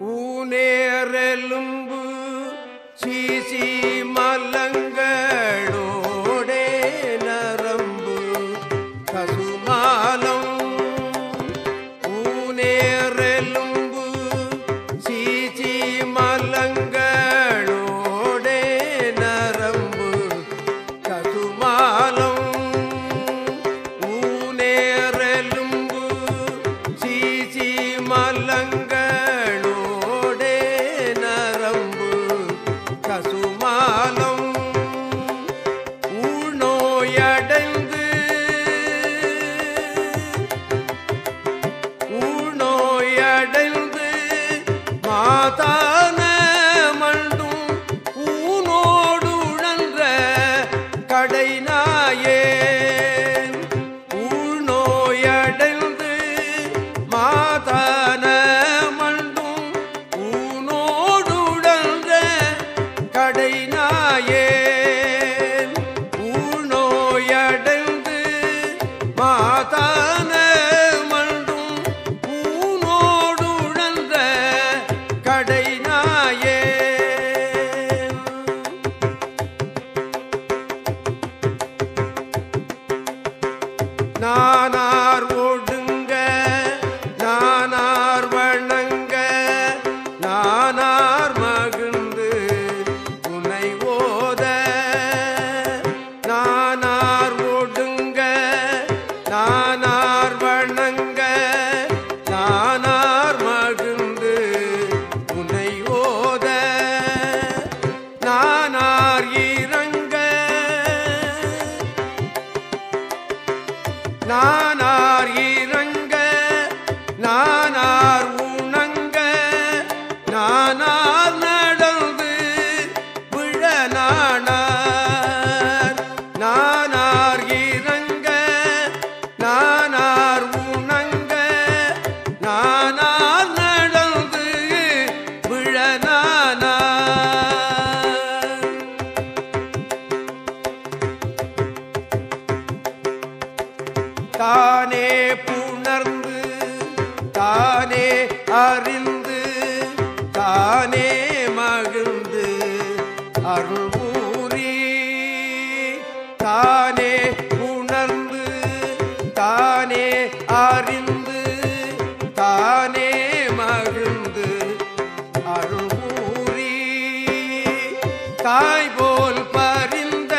ஊனேரெலும்பு சீசீ கசுமாலம் ஊழ்நோயடைந்து ஊழ்நோயடைந்து மாதா நானார் இறங்க நானார் உணங்க நானார் நடந்து விழ தாய் போல் பரிந்த.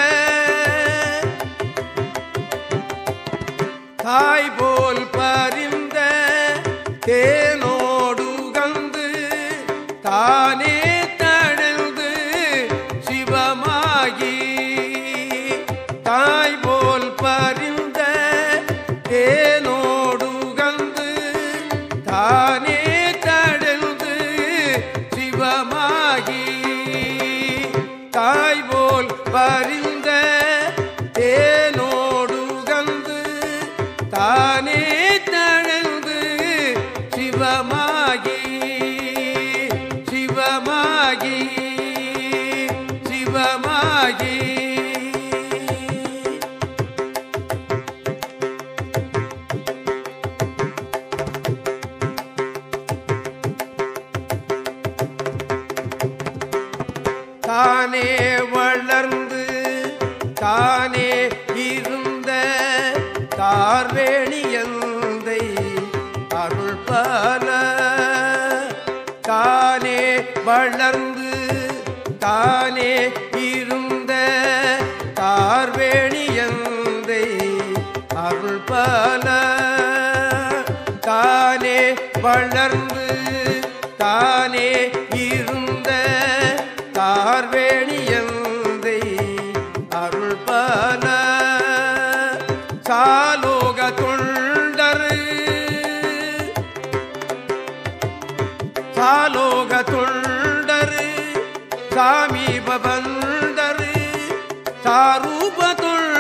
தாய் போல் பரிந்த தேனோடு கந்து தானே சிவமாகி தானே வளர்ந்து தானே இருந்த தார்வேணியந்தை அருள் பல. தானே வளர்ந்து தானே பல தானே வளர்ந்து தானே இருந்த தார்வேணியந்தை அருள் பல சாலோக தொண்டர். சாலோக தொண்டர் சாமீபந்தர் சாரூப தொண்டரு.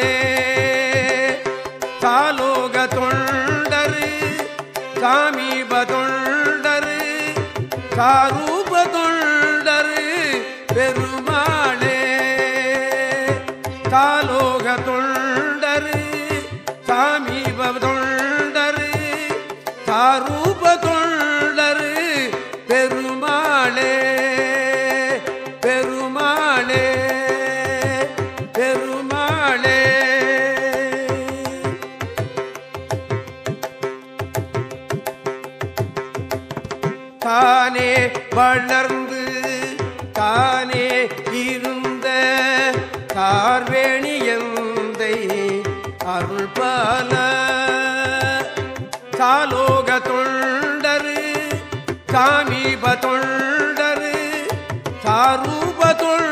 பெருமாளே சாலோக தொண்டரு சாமீப தொண்டரு சாரூப தொண்டரு பெருமாளே. சாலோக தொண்டரு சாமீப தொண்டரு சாரூ தானே வளர்ந்து தானே இருந்த கார்வேணியந்தை அருள் பல காலோக தொண்டரு காமீப தொண்டரு சாரூப தொண்டர்.